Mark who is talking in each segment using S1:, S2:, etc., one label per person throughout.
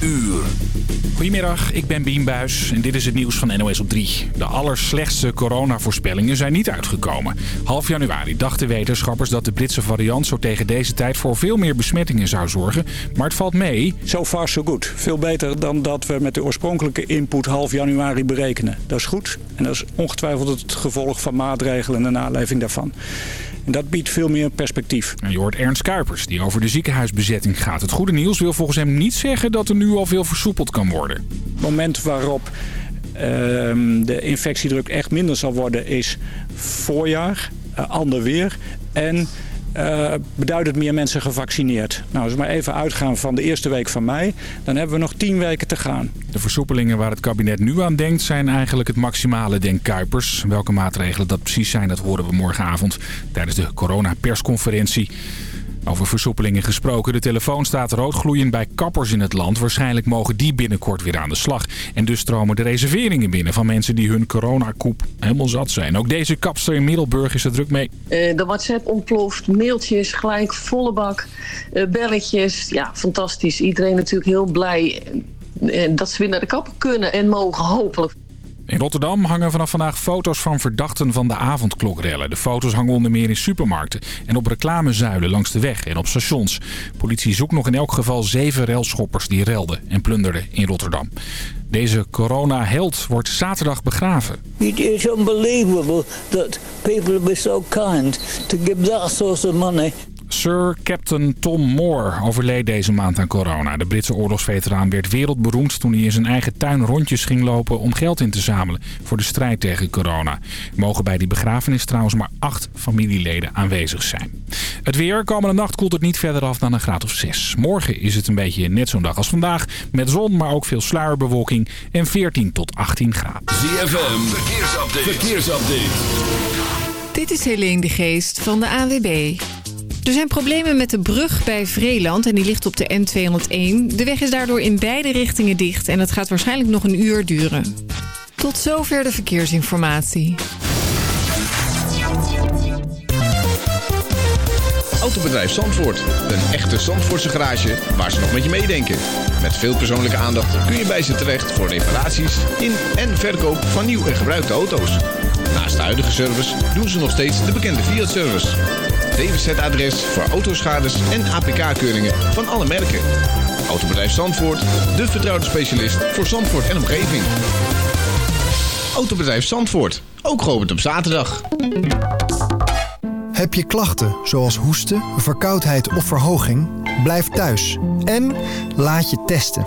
S1: uur. Goedemiddag, ik ben Bien Buijs en dit is het nieuws van NOS op 3. De allerslechtste coronavoorspellingen zijn niet uitgekomen. Half januari dachten wetenschappers dat de Britse variant zo tegen deze tijd voor veel meer besmettingen zou zorgen. Maar het valt mee.
S2: So far so good. Veel beter dan dat we met de oorspronkelijke input half januari berekenen. Dat is goed en dat is ongetwijfeld het gevolg van maatregelen en de naleving daarvan. En dat biedt veel meer perspectief.
S1: En je hoort Ernst Kuipers, die over de ziekenhuisbezetting gaat. Het goede nieuws wil volgens hem niet zeggen dat er nu al veel versoepeld kan worden.
S2: Het moment waarop ehm, de infectiedruk echt minder zal worden is voorjaar, uh, ander weer en uh, beduidend meer mensen gevaccineerd. Nou, als we maar even uitgaan van de eerste week van mei, dan hebben we nog tien weken te gaan.
S1: De versoepelingen waar het kabinet nu aan denkt zijn eigenlijk het maximale, denkt Kuipers. Welke maatregelen dat precies zijn, dat horen we morgenavond tijdens de coronapersconferentie. Over versoepelingen gesproken. De telefoon staat roodgloeiend bij kappers in het land. Waarschijnlijk mogen die binnenkort weer aan de slag. En dus stromen de reserveringen binnen van mensen die hun coronakoep helemaal zat zijn. Ook deze kapster in Middelburg is er druk mee.
S3: Uh, de WhatsApp ontploft, mailtjes, gelijk volle bak, uh, belletjes. Ja, fantastisch. Iedereen natuurlijk heel blij uh, dat ze weer naar de kapper kunnen en mogen hopelijk.
S1: In Rotterdam hangen vanaf vandaag foto's van verdachten van de avondklokrellen. De foto's hangen onder meer in supermarkten en op reclamezuilen langs de weg en op stations. Politie zoekt nog in elk geval zeven relschoppers die relden en plunderden in Rotterdam. Deze corona-held wordt zaterdag begraven.
S4: It is unbelievable that people be so kind to give that source of money
S1: Sir Captain Tom Moore overleed deze maand aan corona. De Britse oorlogsveteraan werd wereldberoemd toen hij in zijn eigen tuin rondjes ging lopen om geld in te zamelen voor de strijd tegen corona. Mogen bij die begrafenis trouwens maar acht familieleden aanwezig zijn. Het weer, komende nacht koelt het niet verder af dan een graad of 6. Morgen is het een beetje net zo'n dag als vandaag, met zon maar ook veel sluierbewolking en 14 tot 18 graden.
S5: ZFM, verkeersupdate. verkeersupdate.
S6: Dit is Helene de Geest van de AWB. Er zijn problemen met de brug bij Vreeland en die ligt op de N201. De weg is daardoor in beide richtingen dicht en het gaat waarschijnlijk nog een uur duren. Tot zover de verkeersinformatie.
S7: Autobedrijf Zandvoort. Een echte Zandvoortse garage waar ze nog met je meedenken. Met veel persoonlijke aandacht kun je bij ze terecht voor reparaties in en verkoop van nieuw en gebruikte auto's. Naast de huidige service doen ze nog steeds de bekende Fiat-service. DWZ-adres voor autoschades en APK-keuringen van alle merken. Autobedrijf Zandvoort, de vertrouwde specialist voor Zandvoort en omgeving. Autobedrijf Zandvoort, ook geopend op zaterdag.
S8: Heb je klachten zoals hoesten, verkoudheid of verhoging? Blijf thuis en laat je testen.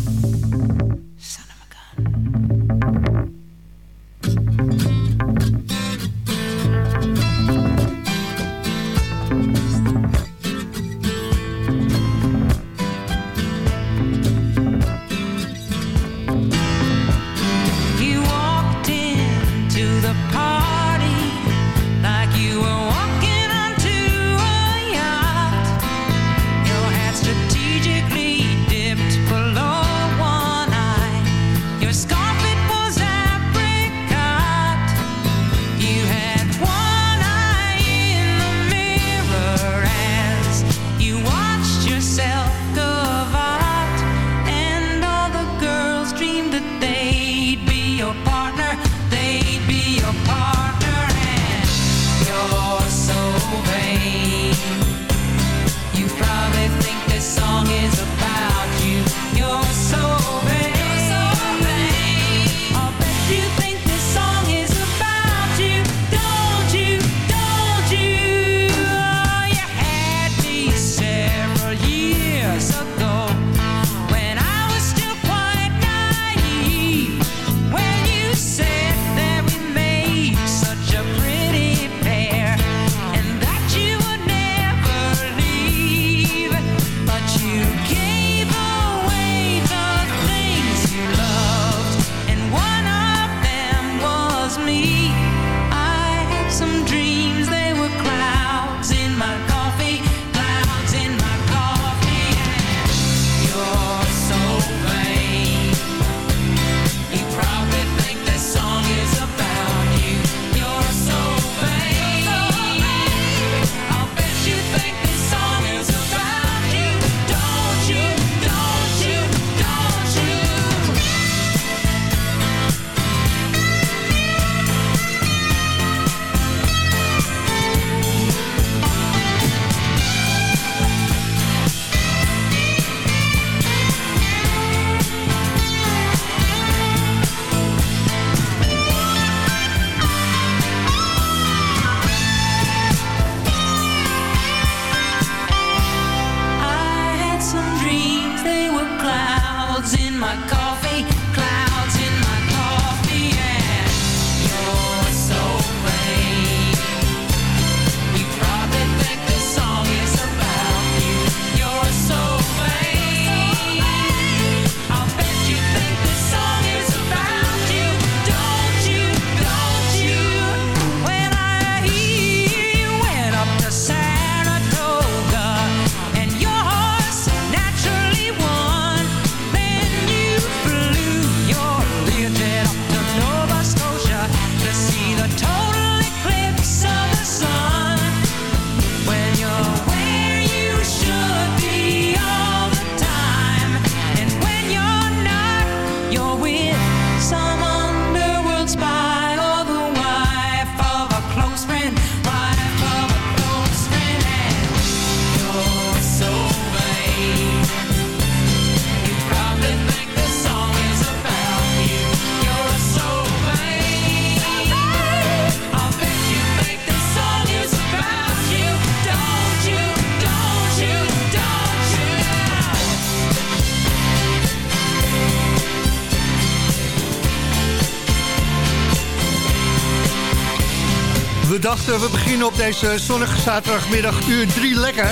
S9: Dachten, we beginnen op deze zonnige zaterdagmiddag uur 3 lekker.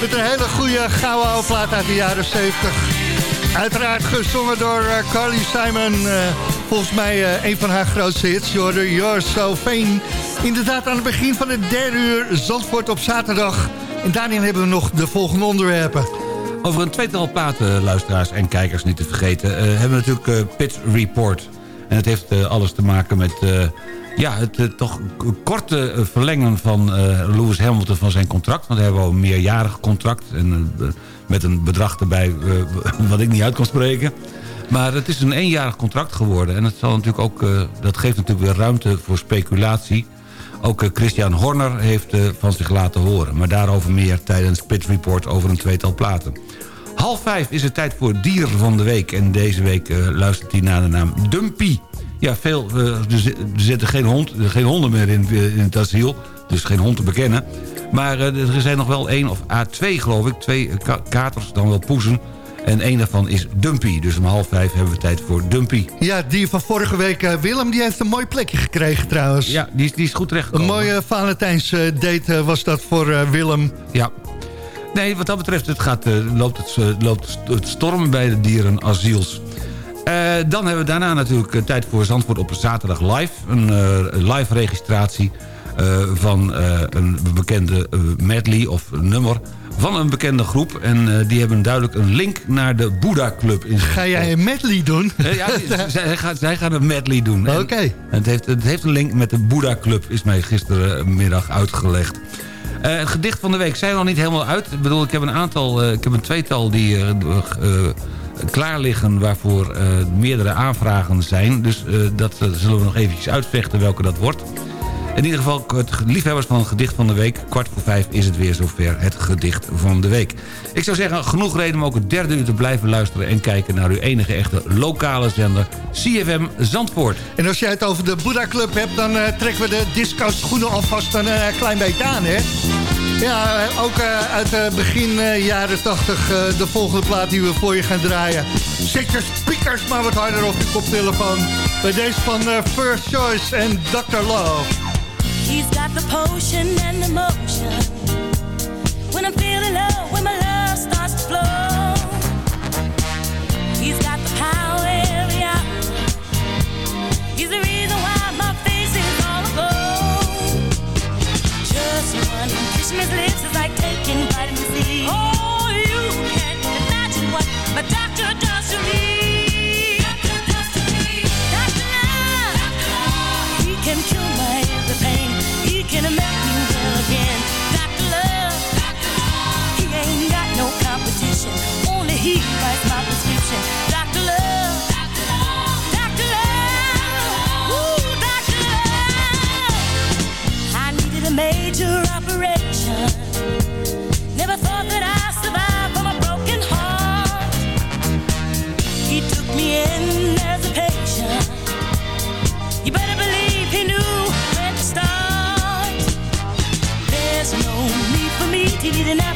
S9: Met een hele goede gouden oude plaat uit de jaren 70. Uiteraard gezongen door uh, Carly Simon. Uh, volgens mij uh, een van haar grootste hits. You're, you're so fame. Inderdaad aan het begin van het derde uur Zandvoort op zaterdag. En daarin hebben we nog de volgende onderwerpen.
S10: Over een tweetal platen, luisteraars en kijkers niet te vergeten... hebben we natuurlijk Pit Report. En het heeft alles te maken met ja, het uh, toch korte eh, verlengen van uh, Lewis Hamilton van zijn contract. Want hij hebben al een meerjarig contract. En, met een bedrag erbij wat ik niet uit kan spreken. Maar het is een eenjarig contract geworden. En het zal natuurlijk ook, dat geeft natuurlijk weer ruimte voor speculatie. Ook Christian Horner heeft van zich laten horen. Maar daarover meer tijdens Pit Report over een tweetal platen. Half vijf is het tijd voor Dier van de Week. En deze week luistert hij naar de naam Dumpy. Ja, veel, uh, er zitten geen, hond, geen honden meer in, in het asiel. Dus geen hond te bekennen. Maar uh, er zijn nog wel één of A2 geloof ik. Twee katers, dan wel poezen. En één daarvan is Dumpy. Dus om half vijf hebben we tijd voor Dumpy.
S9: Ja, die van vorige week, uh, Willem, die heeft een mooi plekje gekregen trouwens.
S10: Ja, die, die is goed terechtgekomen.
S9: Een mooie Valentijnsdate was dat voor Willem.
S10: Ja. Nee, wat dat betreft het gaat, loopt, het, loopt het storm bij de dierenasiels. Uh, dan hebben we daarna natuurlijk uh, tijd voor Zandvoort op zaterdag live. Een uh, live registratie van een bekende medley of nummer van een bekende groep. En die hebben duidelijk een link naar de Boeddha Club. In
S9: Ga jij een medley doen?
S10: ja, zij, gaat, zij gaan een medley doen.
S9: Oké.
S10: Het, heeft, het heeft een link met de Boeddha Club, is mij gisterenmiddag uitgelegd. het gedicht van de week zijn nog niet helemaal uit. Ik bedoel, ik heb een aantal, ik heb een tweetal die klaar liggen waarvoor uh, meerdere aanvragen zijn. Dus uh, dat uh, zullen we nog eventjes uitvechten welke dat wordt. In ieder geval, liefhebbers van het gedicht van de week. Kwart voor vijf is het weer zover het gedicht van de week. Ik zou zeggen, genoeg reden om ook het derde uur te blijven luisteren... en kijken naar uw enige echte lokale zender, CFM Zandvoort.
S9: En als jij het over de Buddha Club hebt... dan trekken we de disco schoenen alvast een klein beetje aan, hè? Ja, ook uh, uit uh, begin uh, jaren 80 de volgende plaat die we voor je gaan draaien. Zet je speakers maar wat harder op je koptelefoon. Bij deze van First Choice en Dr. Love.
S11: He's got the potion and the motion. When I'm feeling low, when my love starts to flow. He's got the power every hour. He's the from his lips is like taking vitamin C. Oh, I needed a major operation. Never thought that survive from a broken heart. He took me in as a patient. You better believe he knew where to start. There's no need for me to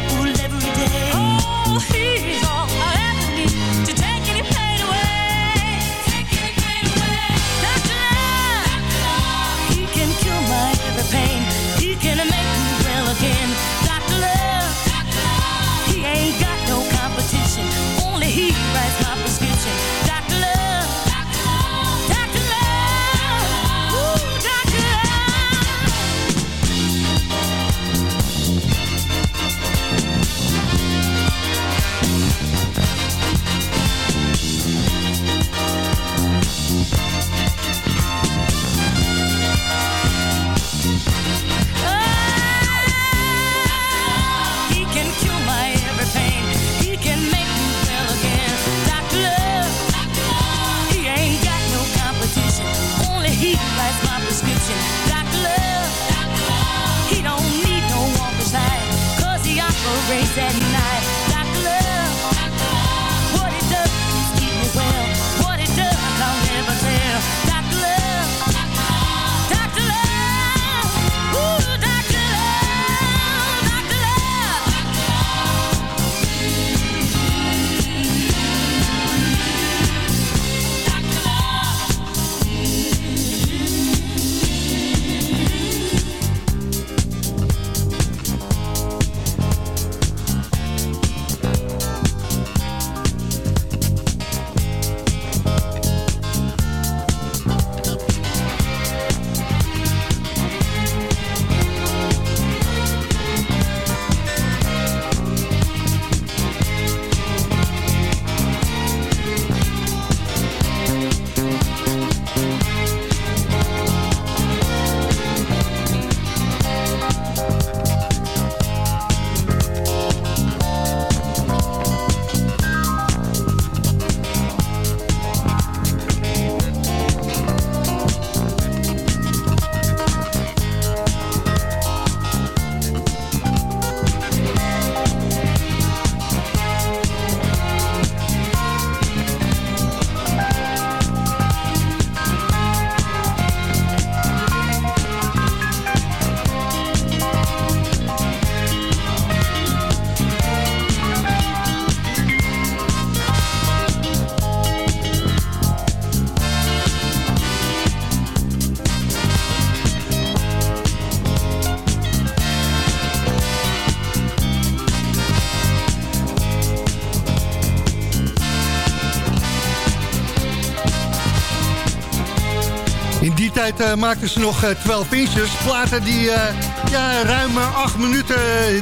S9: eh, maakten ze nog eh, 12 inches. Platen die eh, ja, ruim eh, acht minuten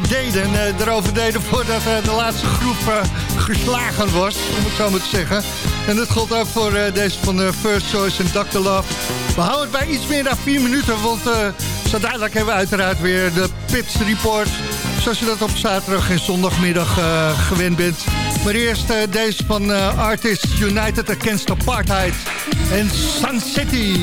S9: deden. eh, erover deden voordat eh, de laatste groep eh, geslagen was. Om het zo maar te zeggen. En dat gold ook voor eh, deze van de First Choice en Dr. Love. We houden het bij iets meer dan vier minuten. Want eh, zo dadelijk hebben we uiteraard weer de Pits Report. Zoals je dat op zaterdag en zondagmiddag eh, gewend bent. Maar eerst eh, deze van eh, Artists United Against Apartheid. En Sun City.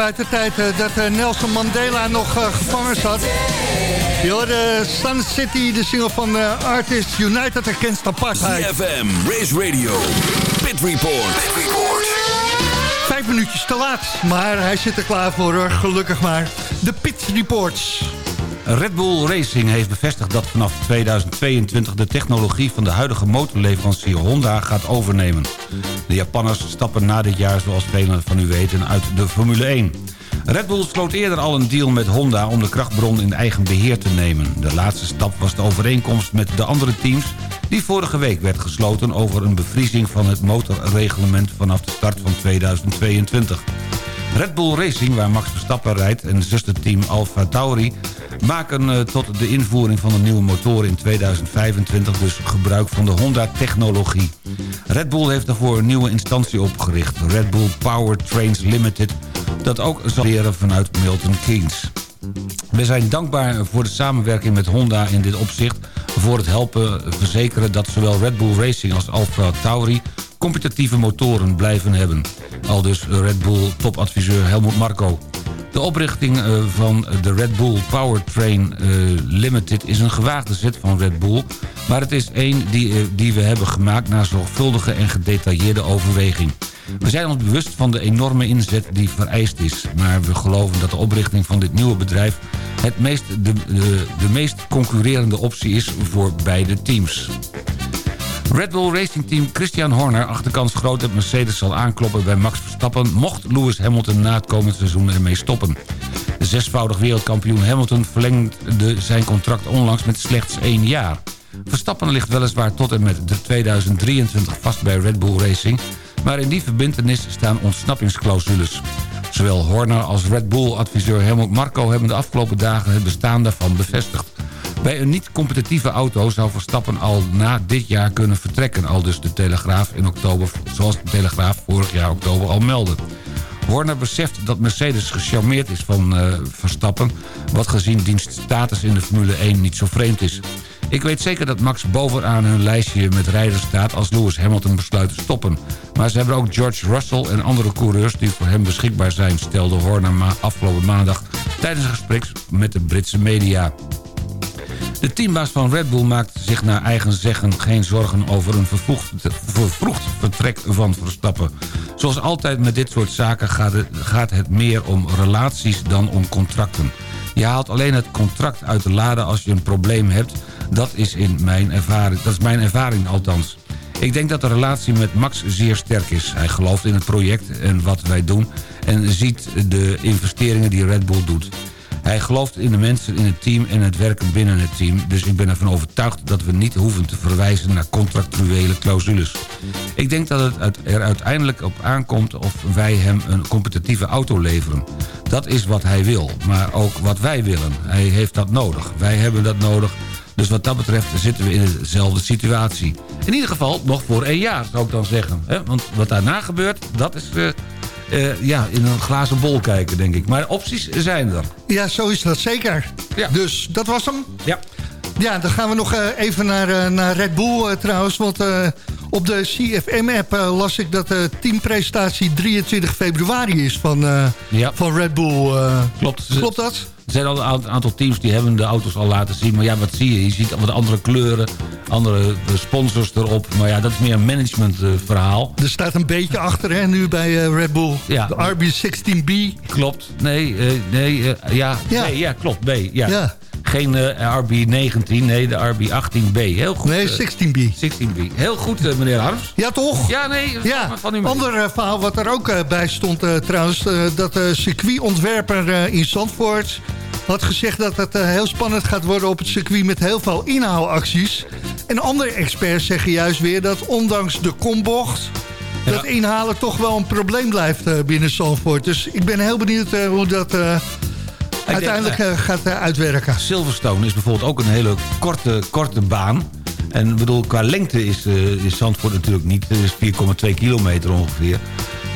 S9: Uit de tijd eh, dat eh, Nelson Mandela nog eh, gevangen zat. Je hoorde Sun City, de single van Artists United Against Apartheid.
S5: CFM, Race Radio, Pit Report.
S9: Vijf minuutjes te laat, maar hij zit er klaar voor hoor, gelukkig maar. De Pit Reports.
S10: Red Bull Racing heeft bevestigd dat vanaf 2022 de technologie van de huidige motorleverancier Honda gaat overnemen. De Japanners stappen na dit jaar, zoals velen van u weten, uit de Formule 1. Red Bull sloot eerder al een deal met Honda om de krachtbron in eigen beheer te nemen. De laatste stap was de overeenkomst met de andere teams... die vorige week werd gesloten over een bevriezing van het motorreglement vanaf de start van 2022. Red Bull Racing, waar Max Verstappen rijdt... en zusterteam Alfa Tauri... maken eh, tot de invoering van de nieuwe motoren in 2025... dus gebruik van de Honda-technologie. Red Bull heeft daarvoor een nieuwe instantie opgericht... Red Bull Powertrains Limited... dat ook zal leren vanuit Milton Keynes. We zijn dankbaar voor de samenwerking met Honda in dit opzicht... voor het helpen verzekeren dat zowel Red Bull Racing als Alfa Tauri... competitieve motoren blijven hebben. Al dus Red Bull topadviseur Helmut Marko. De oprichting eh, van de Red Bull Powertrain eh, Limited is een gewaagde zet van Red Bull... maar het is één die, eh, die we hebben gemaakt na zorgvuldige en gedetailleerde overweging. We zijn ons bewust van de enorme inzet die vereist is... maar we geloven dat de oprichting van dit nieuwe bedrijf... Het meest, de, de, de meest concurrerende optie is voor beide teams. Red Bull Racing Team Christian Horner achterkans groot dat Mercedes zal aankloppen bij Max Verstappen... mocht Lewis Hamilton na het komend seizoen ermee stoppen. De zesvoudig wereldkampioen Hamilton verlengde zijn contract onlangs met slechts één jaar. Verstappen ligt weliswaar tot en met de 2023 vast bij Red Bull Racing... maar in die verbintenis staan ontsnappingsclausules. Zowel Horner als Red Bull-adviseur Helmut Marko hebben de afgelopen dagen het bestaan daarvan bevestigd. Bij een niet-competitieve auto zou Verstappen al na dit jaar kunnen vertrekken... al dus de Telegraaf in oktober, zoals de Telegraaf vorig jaar oktober al meldde. Horner beseft dat Mercedes gecharmeerd is van uh, Verstappen... wat gezien diens status in de Formule 1 niet zo vreemd is. Ik weet zeker dat Max bovenaan hun lijstje met rijders staat... als Lewis Hamilton besluit te stoppen. Maar ze hebben ook George Russell en andere coureurs... die voor hem beschikbaar zijn, stelde Horner ma afgelopen maandag... tijdens een gesprek met de Britse media. De teambaas van Red Bull maakt zich naar eigen zeggen geen zorgen over een vervroegd, vertrek van Verstappen. Zoals altijd met dit soort zaken gaat het, gaat het meer om relaties dan om contracten. Je haalt alleen het contract uit de lade als je een probleem hebt. Dat is, in mijn ervaring, dat is mijn ervaring althans. Ik denk dat de relatie met Max zeer sterk is. Hij gelooft in het project en wat wij doen... en ziet de investeringen die Red Bull doet. Hij gelooft in de mensen in het team en het werken binnen het team. Dus ik ben ervan overtuigd dat we niet hoeven te verwijzen naar contractuele clausules. Ik denk dat het er uiteindelijk op aankomt of wij hem een competitieve auto leveren. Dat is wat hij wil, maar ook wat wij willen. Hij heeft dat nodig. Wij hebben dat nodig. Dus wat dat betreft zitten we in dezelfde situatie. In ieder geval nog voor één jaar, zou ik dan zeggen. Want wat daarna gebeurt, dat is... Uh, uh, ja, in een glazen bol kijken, denk ik. Maar opties zijn er.
S9: Ja, zo is dat zeker.
S10: Ja.
S9: Dus dat was hem.
S10: Ja.
S9: Ja, dan gaan we nog uh, even naar, uh, naar Red Bull trouwens. Want op de CFM-app las ik dat de teampresentatie 23 februari is van,
S10: ja.
S9: van Red Bull.
S10: Klopt.
S9: Klopt dat?
S10: Er zijn al een aantal teams die hebben de auto's al laten zien. Maar ja, wat zie je? Je ziet wat andere kleuren, andere sponsors erop. Maar ja, dat is meer een managementverhaal.
S9: er staat een beetje achter hè, nu bij uh, Red Bull.
S10: Ja.
S9: De RB16B.
S10: Klopt. Nee, uh, nee, ja,
S9: ja.
S10: Nee, ja, klopt. B. Ja.
S9: ja.
S10: Geen RB19, nee, de RB18B. Heel goed.
S9: Nee, 16B.
S10: 16B. Heel goed, meneer Harms.
S9: Ja, toch?
S10: Ja, nee.
S9: Ja.
S10: Van u
S9: Ander verhaal wat er ook bij stond trouwens... dat circuitontwerper in Zandvoort had gezegd dat het uh, heel spannend gaat worden op het circuit met heel veel inhaalacties. En andere experts zeggen juist weer dat ondanks de kombocht... Ja. dat inhalen toch wel een probleem blijft uh, binnen Zandvoort. Dus ik ben heel benieuwd uh, hoe dat uiteindelijk denk, gaat uitwerken.
S10: Silverstone is bijvoorbeeld ook een hele korte, korte baan. En bedoel, qua lengte is, is Zandvoort natuurlijk niet. Het is 4,2 kilometer ongeveer.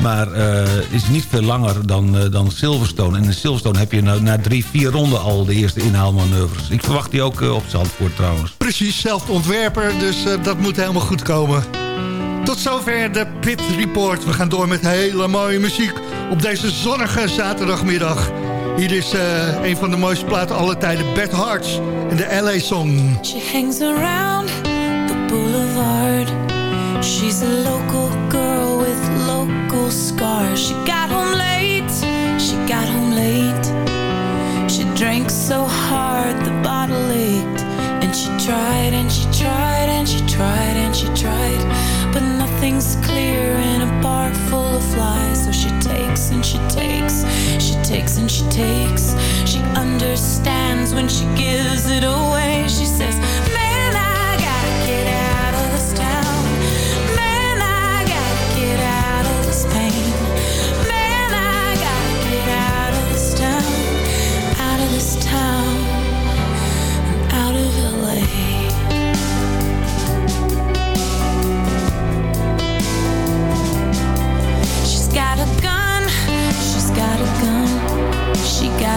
S10: Maar uh, is niet veel langer dan, uh, dan Silverstone. En in Silverstone heb je na, na drie, vier ronden al de eerste inhaalmanoeuvres. Ik verwacht die ook uh, op Zandvoort trouwens.
S9: Precies, zelf ontwerper, dus dat moet helemaal goed komen. Tot zover de Pit Report. We gaan door met hele mooie muziek. op deze zonnige zaterdagmiddag. Hier is eh, een van de mooiste platen aller tijden, Beth Harts en de LA Song.
S12: She hangs around the boulevard. She's a local girl local scars. She got home late, she got home late. She drank so hard the bottle ached. And she tried and she tried and she tried and she tried. But nothing's clear in a bar full of flies. So she takes and she takes, she takes and she takes. She understands when she gives it away. She says,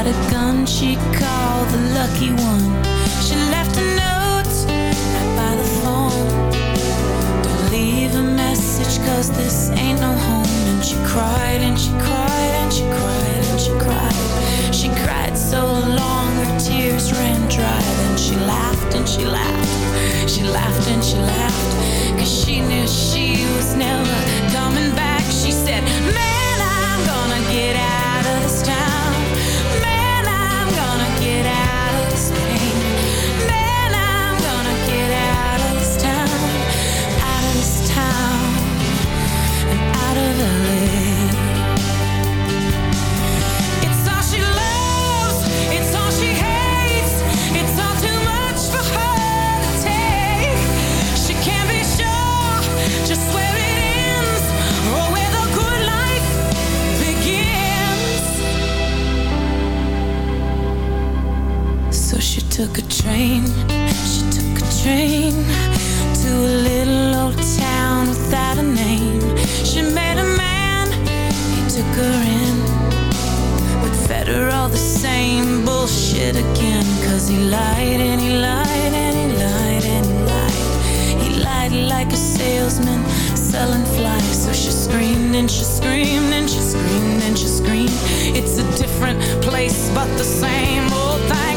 S12: a gun she called the lucky one. She left a note right by the phone. Don't leave a message cause this ain't no home. And she cried and she cried and she cried and she cried. She cried so long her tears ran dry. Then she laughed and she laughed. She laughed and she laughed. Cause she knew she was never coming back. She said, Man, I'm gonna get out of this town. Town. Out of this town. And out of LA. Took a train. She took a train to a little old town without a name. She met a man. He took her in but fed her all the same bullshit again. Cause he lied and he lied and he lied and he lied. He lied like a salesman selling flies. So she screamed and she screamed and she screamed and she screamed. It's a different place, but the same old thing.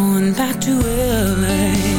S12: back to LA.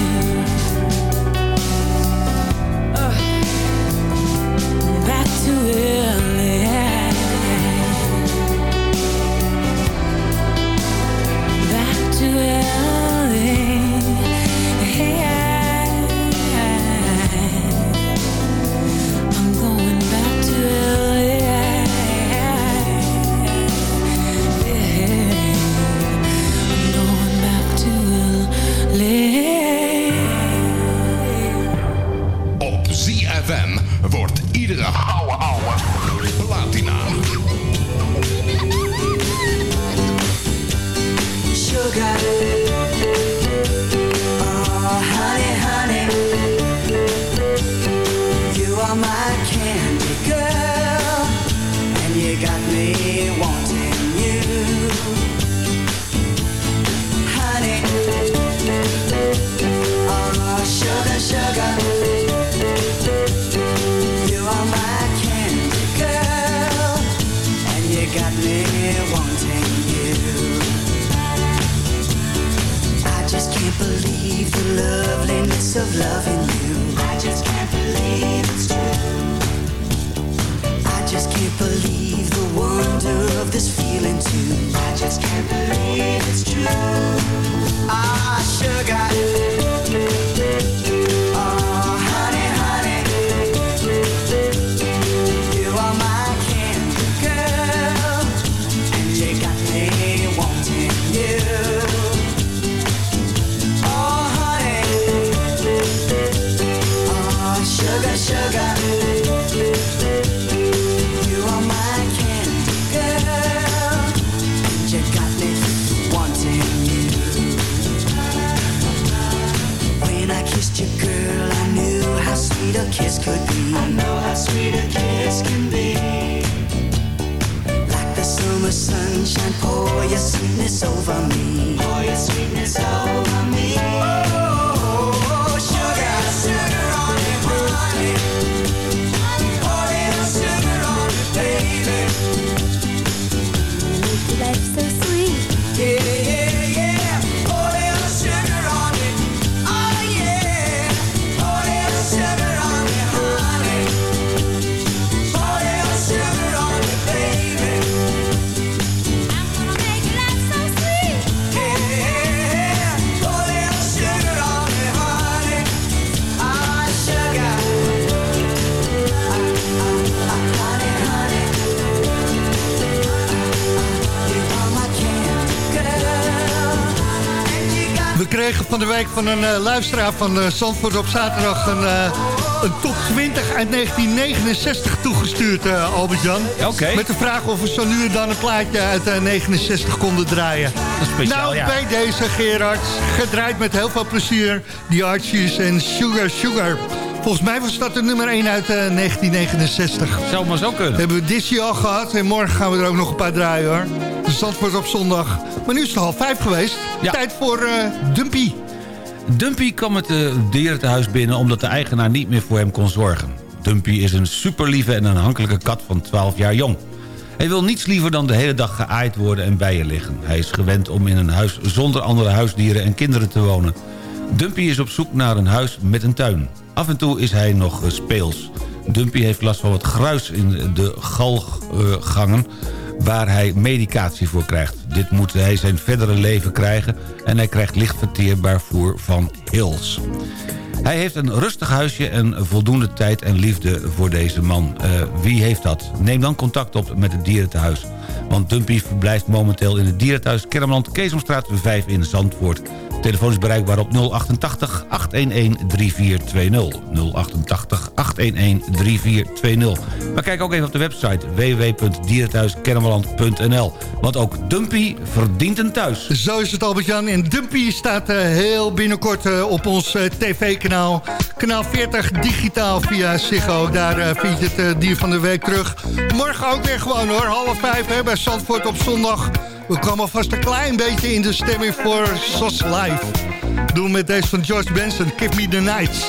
S13: Van de week van een eh, luisteraar van eh, Zandvoort op zaterdag... een, eh, een top 20 uit 1969 toegestuurd, Albert-Jan. Met de vraag of we zo nu en dan een plaatje uit eh, 69 konden draaien.
S10: speciaal,
S13: nou,
S10: ja.
S13: bij deze Gerard, gedraaid met heel veel plezier. Die Archies en Sugar Sugar. Volgens mij was dat de nummer 1 uit eh, 1969.
S10: Zou maar zo kunnen.
S13: Hebben we Dizzy al gehad en morgen gaan we er ook nog een paar draaien hoor. De Zandvoort op zondag. Maar nu is het half vijf geweest. Tijd voor eh, Dumpy.
S10: Dumpy kwam het uh, dierentehuis binnen omdat de eigenaar niet meer voor hem kon zorgen. Dumpy is een superlieve en aanhankelijke kat van 12 jaar jong. Hij wil niets liever dan de hele dag geaaid worden en bij je liggen. Hij is gewend om in een huis zonder andere huisdieren en kinderen te wonen. Dumpy is op zoek naar een huis met een tuin. Af en toe is hij nog eh, speels. Dumpy heeft last van wat gruis in de galgangen waar hij medicatie voor krijgt. Dit moet hij zijn verdere leven krijgen... en hij krijgt licht verteerbaar voer van Hills. Hij heeft een rustig huisje en voldoende tijd en liefde voor deze man. Uh, wie heeft dat? Neem dan contact op met het dierentehuis. Want Dumpy verblijft momenteel in het dierentehuis Kermeland... Keesomstraat 5 in Zandvoort. Telefoon is bereikbaar op 088 811 3420. 088 811 3420. Maar kijk ook even op de website www.dierenthuiskennemerland.nl. Want ook Dumpy verdient een thuis.
S13: Zo is het Albert-Jan. En Dumpy staat uh, heel binnenkort uh, op ons tv-kanaal. Kanaal 40 digitaal via Ziggo. Daar vind je het dier van de week terug. Morgen ook weer gewoon hoor. Half vijf bij Zandvoort op zondag. We komen alvast een klein beetje in de stemming voor SOS Live. Doen met deze van George Benson, Give Me The Nights.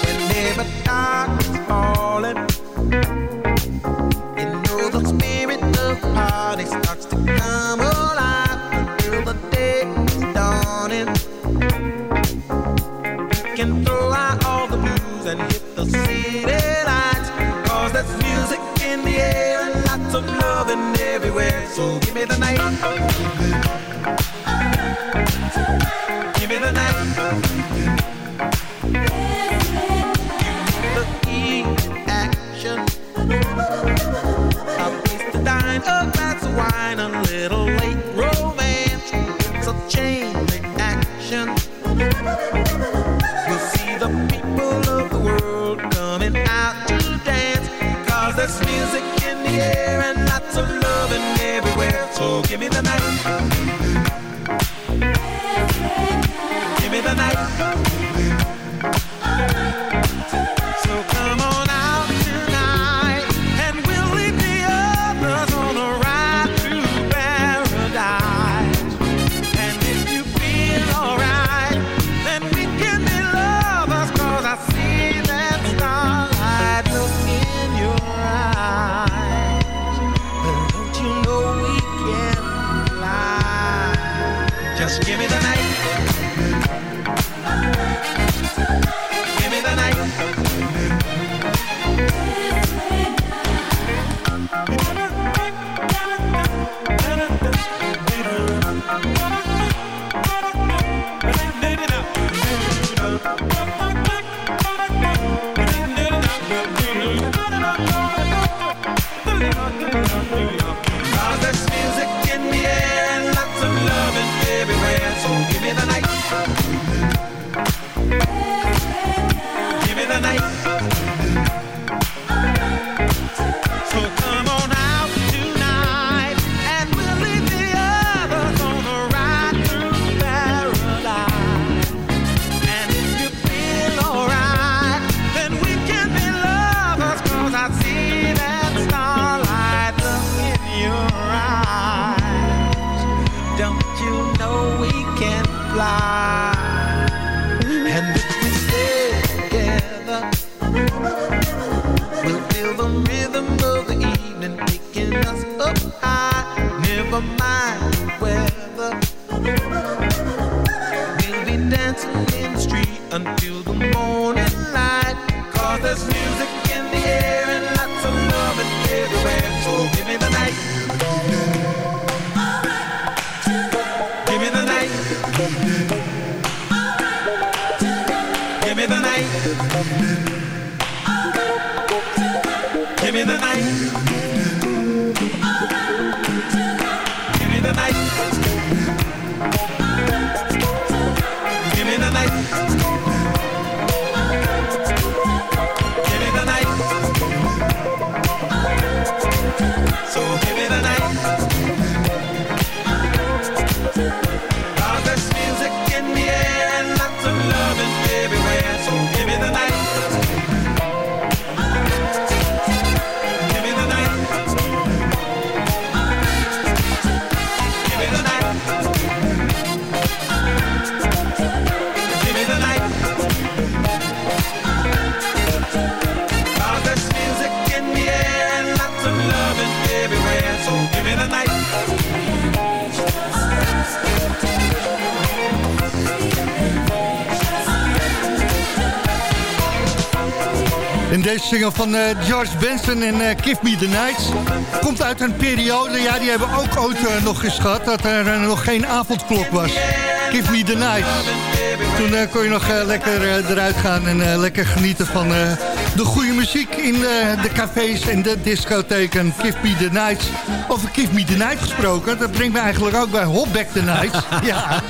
S9: Single van eh, George Benson en eh, Give Me The Nights komt uit een periode, ja die hebben ook ooit eh, nog eens gehad, dat er nog geen avondklok was. Give Me The Nights. Toen kon je nog lekker eruit gaan en lekker genieten van de goede muziek in de cafés en de discotheken. Give Me The Nights. Over Give Me The Night gesproken, dat brengt me eigenlijk ook bij Hopback The Nights. ja,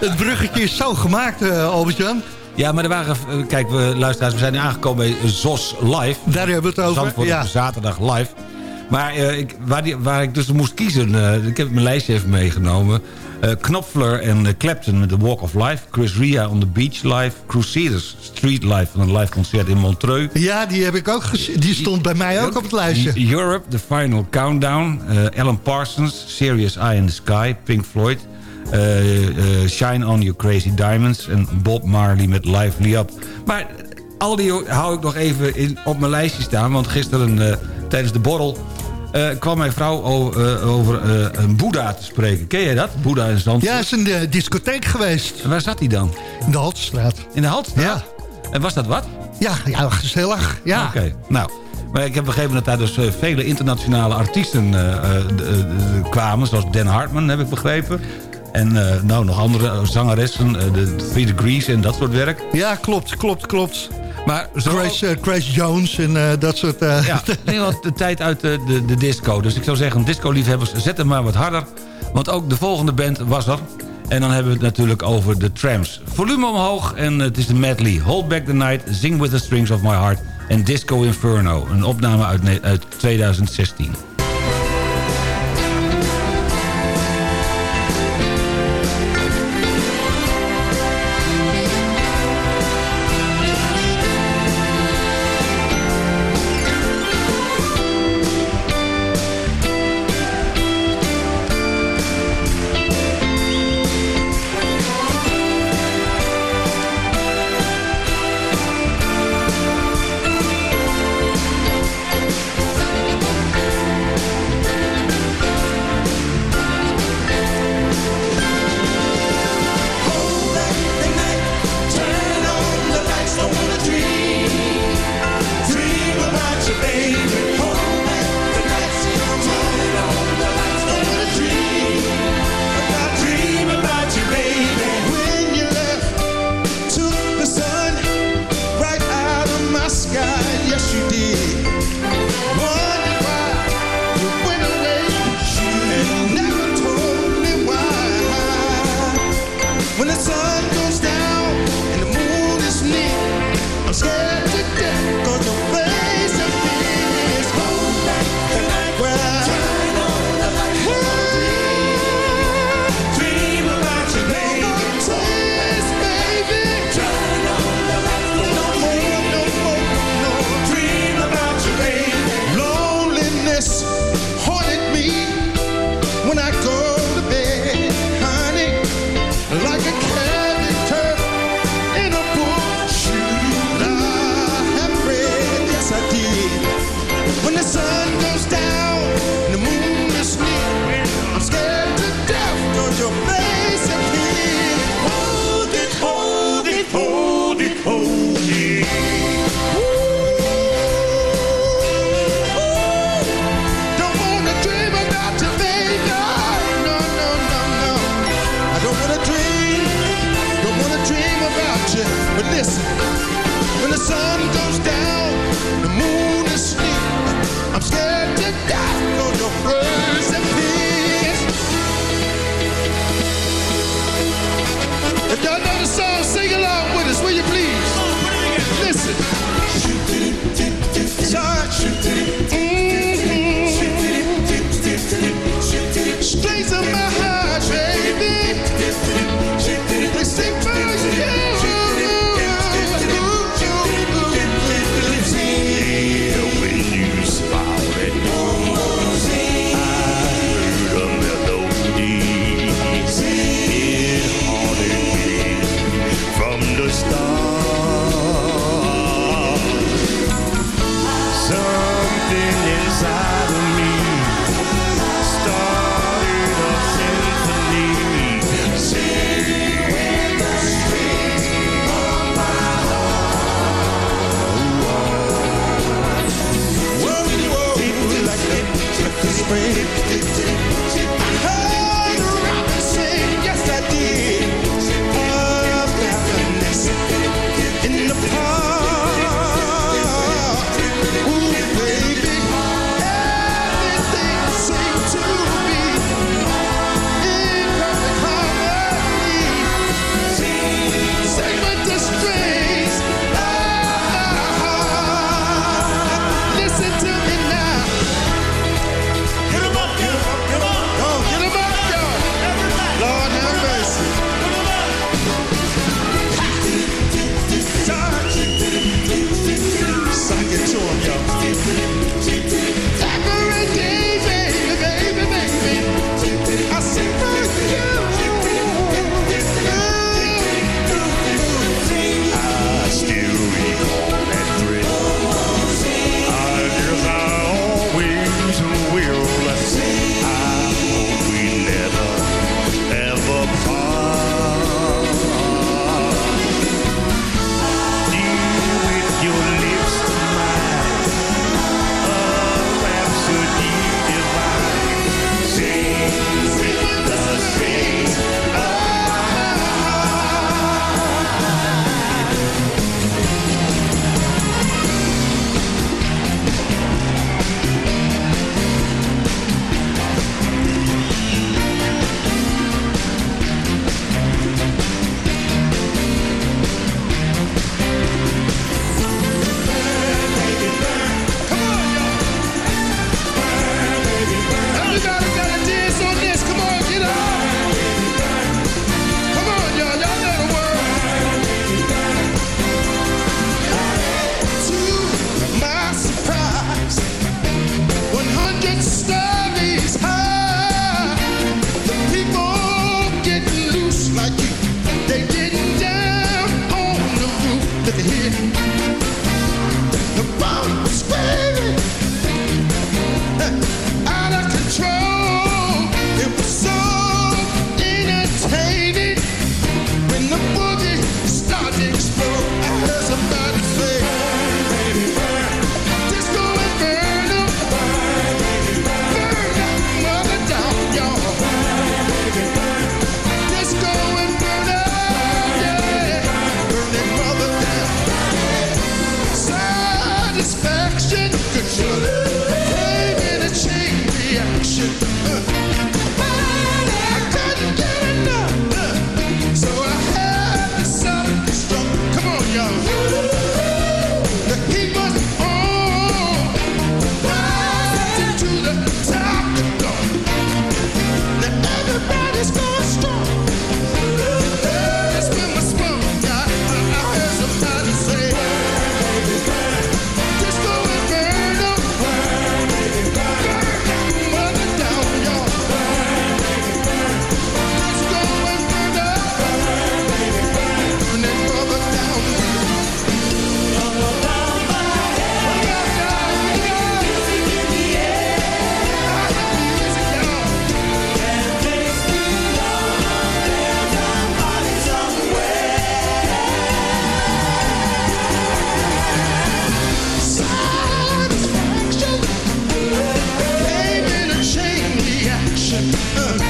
S9: het bruggetje is zo gemaakt, Albert-Jan.
S10: Ja, maar er waren... eh, Kijk, we, luisteraars, we zijn nu aangekomen bij ZOS Live.
S9: Daar hebben we het over,
S10: Zandvoort
S9: ja.
S10: zaterdag live. Maar eh, ik, waar, die, waar ik dus moest kiezen... eh, ik heb mijn lijstje even meegenomen. Knopfler en Clapton met The Walk of Life. Chris Ria on the Beach live. Crusaders Street live van een live concert in Montreux.
S9: Ja, die heb ik ook gezien. Die stond bij mij ook op het lijstje.
S10: Europe, The Final Countdown. Alan Parsons, Serious Eye in the Sky. Pink Floyd. Eh, eh, Shine on Your Crazy Diamonds. En Bob Marley met Lively Up. Maar al die hou ik nog even in, op mijn lijstje staan. Want gisteren eh, tijdens de borrel... kwam mijn vrouw over eh, een Boeddha te spreken. Ken jij dat? Boeddha in Zandvoort.
S9: Ja, is een discotheek geweest.
S10: En waar zat hij dan?
S9: In de Haltestraat.
S10: In de Haltestraat?
S9: Ja.
S10: En was dat wat?
S9: Ja, ja gezellig. Ja.
S10: Oké, nou. Maar ik heb begrepen dat daar dus vele internationale artiesten kwamen. Zoals Dan Hartman, heb ik begrepen. En eh, nou, nog andere eh, zangeressen. eh, de Three Degrees en dat soort werk.
S9: Ja, klopt, klopt, klopt.
S10: Maar zo...
S9: Grace Jones en dat soort... eh,
S10: Ja, de tijd uit de, de, de disco. Dus ik zou zeggen, disco-liefhebbers, zet hem maar wat harder. Want ook de volgende band was er. En dan hebben we het natuurlijk over de Trams. Volume omhoog en het is de medley. Hold Back the Night, Sing With The Strings of My Heart... en Disco Inferno. Een opname uit, uit 2016.
S9: break. Uh.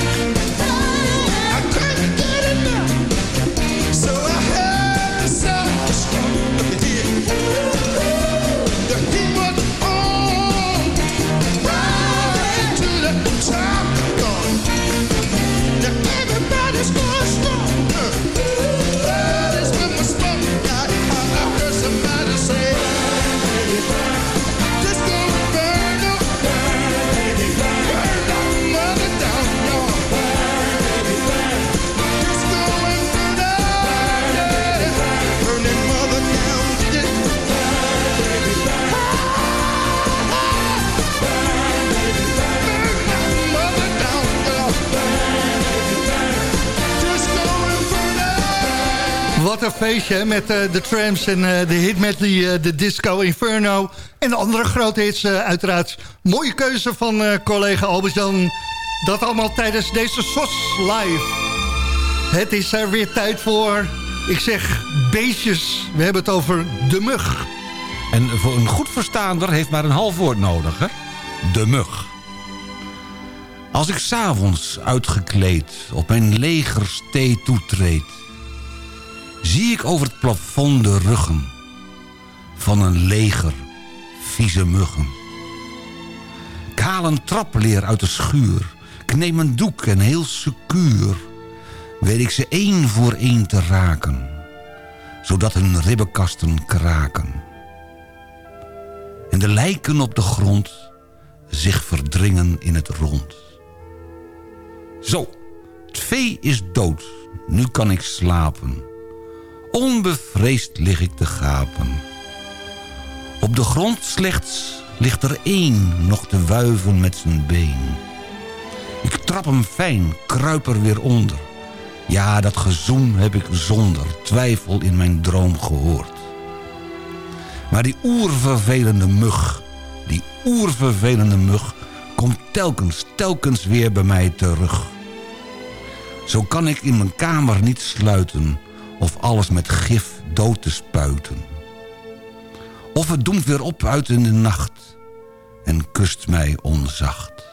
S9: Feestje met eh, de trams en eh, de hit met die, eh, de Disco Inferno. En de andere grote hits uiteraard. Mooie keuze van collega Albert-Jan. Dat allemaal tijdens deze SOS Live. Het is er weer tijd voor, ik zeg, beestjes. We hebben het over de mug.
S10: En voor een goed verstaander heeft maar een half woord nodig, hè? De mug. Als ik s'avonds uitgekleed op mijn legerstee toetreed... zie ik over het plafond de ruggen van een leger vieze muggen. Ik haal een trapleer uit de schuur, ik neem een doek en heel secuur... weet ik ze één voor één te raken, zodat hun ribbenkasten kraken en de lijken op de grond zich verdringen in het rond. Zo, het vee is dood, nu kan ik slapen. Onbevreesd lig ik te gapen. Op de grond slechts ligt er één nog te wuiven met zijn been. Ik trap hem fijn, kruip er weer onder. Ja, dat gezoem heb ik zonder twijfel in mijn droom gehoord. Maar die oervervelende mug, die oervervelende mug... komt telkens, telkens weer bij mij terug. Zo kan ik in mijn kamer niet sluiten... of alles met gif dood te spuiten. Of het doemt weer op uit in de nacht... en kust mij onzacht.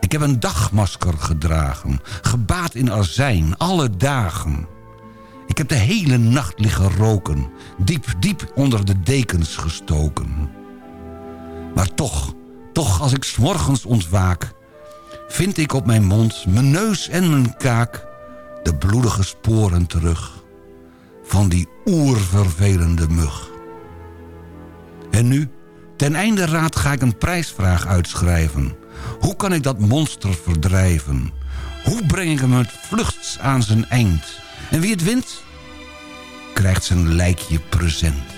S10: Ik heb een dagmasker gedragen, gebaat in azijn, alle dagen... Ik heb de hele nacht liggen roken. Diep, diep onder de dekens gestoken. Maar toch, toch als ik 's morgens ontwaak... vind ik op mijn mond, mijn neus en mijn kaak... de bloedige sporen terug. Van die oervervelende mug. En nu, ten einde raad ga ik een prijsvraag uitschrijven. Hoe kan ik dat monster verdrijven? Hoe breng ik hem het vluchts aan zijn eind? En wie het wint, krijgt zijn lijkje present.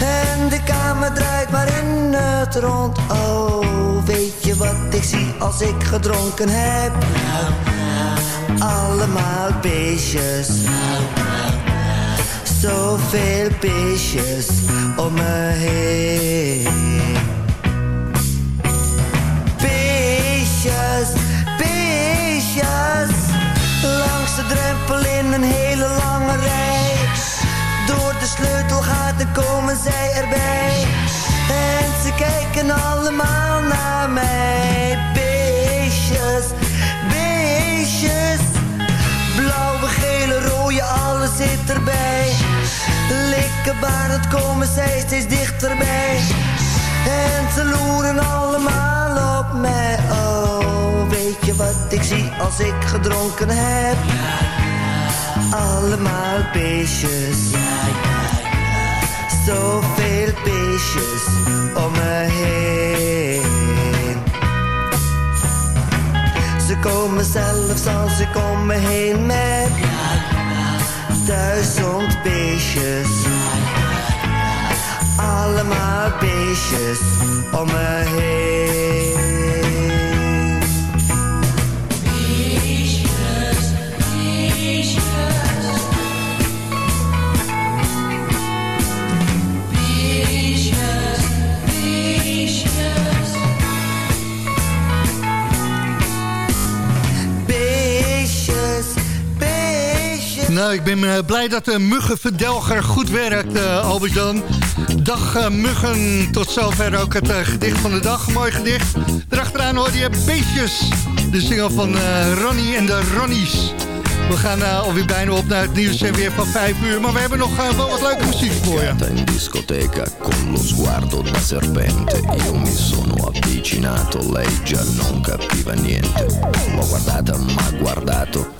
S14: En de kamer draait maar in het rond. Oh, weet je wat ik zie als ik gedronken heb? Allemaal beestjes. Zoveel beestjes om me heen. Beestjes, beestjes. Langs de drempel in een hele lange rij. Door de sleutelgaten komen zij erbij. En ze kijken allemaal naar mij. Beestjes, beestjes. Blauwe, gele, rode, alles zit erbij. Likkenbarend komen zij steeds dichterbij. En ze loeren allemaal op mij. Oh, weet je wat ik zie als ik gedronken heb? Allemaal beestjes. Zoveel beestjes om me heen. Ze komen zelfs als om me heen met duizend beestjes. Allemaal beestjes om me heen.
S9: Ben eh, blij dat de muggenverdelger goed werkt, eh Albert-Jan. Dag eh, muggen, tot zover ook het eh, gedicht van de dag. Mooi gedicht. Daarachteraan hoorde je Beestjes, de single van eh, Ronnie en de Ronnies. We gaan eh, alweer bijna op naar het nieuws en weer van 5 uur. Maar we hebben nog eh, wel wat leuke muziek voor je.
S15: in discoteca con lo sguardo da serpente io mi sono avvicinato lei già non capiva niente l'ho guardata ma guardato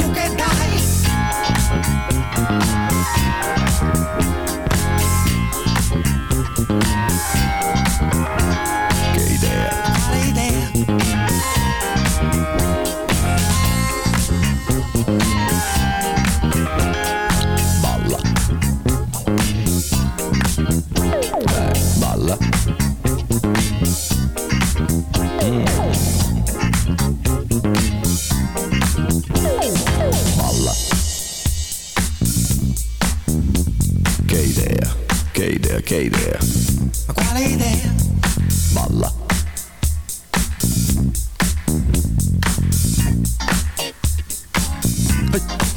S16: che
S15: idea, che idea, che idea,
S16: Ma quale idea?
S15: balla. Balla,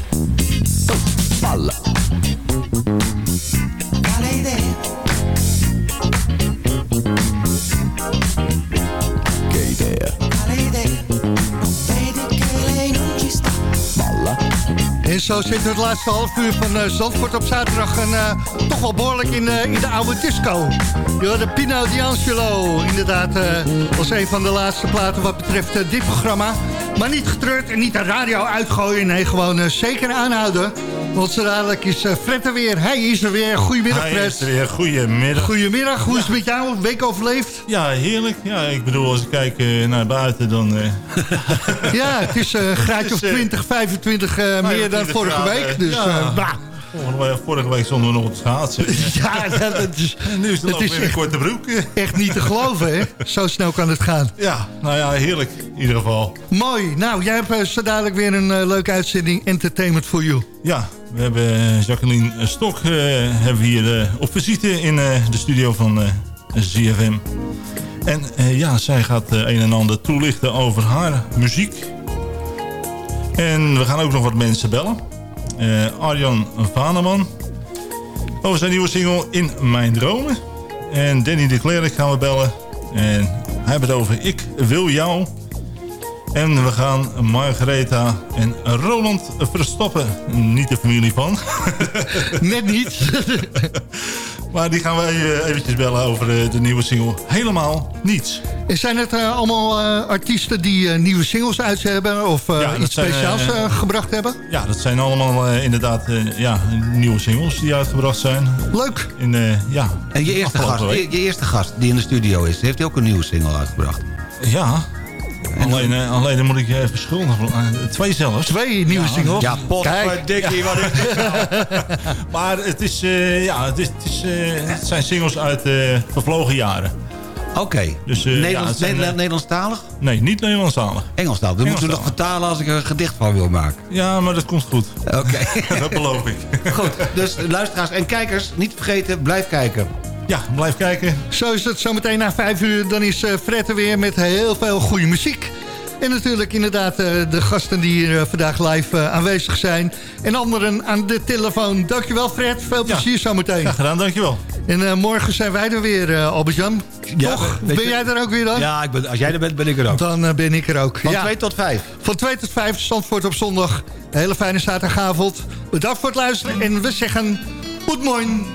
S9: zo zit het laatste half uur van eh, Zandvoort op zaterdag en, eh, toch wel behoorlijk in, eh, in de oude disco. Ja, de Pino D'Angelo, inderdaad, was een van de laatste platen wat betreft dit programma. Maar niet getreurd en niet de radio uitgooien, nee, gewoon zeker aanhouden. Want zo dadelijk is eh, Fred er weer. Hij is er weer. Goedemiddag,
S17: Hij
S9: Fred.
S17: is er weer. Goedemiddag.
S9: Goedemiddag, hoe is het met jou? Week overleefd?
S17: Ja, heerlijk. Ja, ik bedoel, als ik kijk eh, naar buiten, dan... eh,
S9: Ja, het is een graadje of
S17: Het is, eh,
S9: 20, 25 eh, meer dan
S17: 25
S9: vorige
S17: graden.
S9: week. Dus
S17: Ja.
S9: bah.
S17: vorige, week, stonden we nog op het schaatsen.
S9: Ja, dat, is,
S17: En nu is het,
S9: is
S17: weer een korte broek.
S9: echt niet te geloven, hè? Zo snel kan het gaan.
S17: Ja, nou ja, heerlijk in ieder geval.
S9: Mooi. Nou, jij hebt zo dadelijk weer een leuke uitzending Entertainment for You.
S17: Ja, we hebben eh, Jacqueline Stok eh, hebben hier eh, op visite in de studio van ZFM. En ja, zij gaat een en ander toelichten over haar muziek. En we gaan ook nog wat mensen bellen. Arjan Vaneman. Over zijn nieuwe single In Mijn Dromen. En Danny de Klerk gaan we bellen. En hij heeft het over Ik wil jou. En we gaan Margaretha en Roland Verstoppen. Niet de familie van.
S9: Net niet.
S17: maar die gaan we even- eventjes bellen over eh, de nieuwe single. Helemaal niets.
S9: Zijn het eh, allemaal eh, artiesten die eh, nieuwe singles uit hebben of eh,
S17: Ja,
S9: iets
S17: zijn,
S9: speciaals
S17: eh,
S9: eh, gebracht hebben?
S17: Ja, dat zijn allemaal eh, inderdaad eh, ja, nieuwe singles die uitgebracht zijn.
S9: Leuk.
S17: In, eh, ja,
S10: En je eerste, gast, je eerste gast die in de studio is, heeft hij ook een nieuwe single uitgebracht?
S17: Ja, alleen, eh, alleen dan moet ik je even schuldig worden. Eh, twee zelfs.
S9: Twee nieuwe singles?
S10: Ja, potverdikkie, wat is
S17: Maar het, is, eh, ja, het, is, het, is, eh, het zijn singles uit eh, vervlogen jaren.
S10: Oké.
S17: Dus, eh, ja,
S10: Nederlands,
S17: zijn, eh,
S10: Nederland- Nederlandstalig?
S17: Nee, niet Nederlandstalig.
S10: Engelstalig. Dan moeten we nog vertalen als ik er een gedicht van wil maken.
S17: Ja, maar dat komt goed.
S10: Oké.
S17: dat beloof ik.
S10: Goed, dus luisteraars en kijkers, niet vergeten, blijf kijken.
S17: Ja, blijf kijken.
S9: Zo is het zometeen na vijf uur. Dan is eh, Fred er weer met heel veel goede muziek. En natuurlijk inderdaad eh, de gasten die hier eh, vandaag live aanwezig zijn. En anderen aan de telefoon. Dankjewel Fred, veel plezier zometeen.
S17: Graag gedaan, dankjewel.
S9: En morgen zijn wij er weer, eh Albert-Jan. Toch? Ben
S10: je-
S9: jij er ook weer dan?
S10: Ja, ik ben, als jij er bent, ben ik er ook.
S9: Dan ben ik er ook.
S10: Van
S9: ja.
S10: 2 tot 5.
S9: Van 2 tot 5, Zandvoort op zondag. Een hele fijne zaterdagavond. Bedankt voor het luisteren. En we zeggen goed morgen.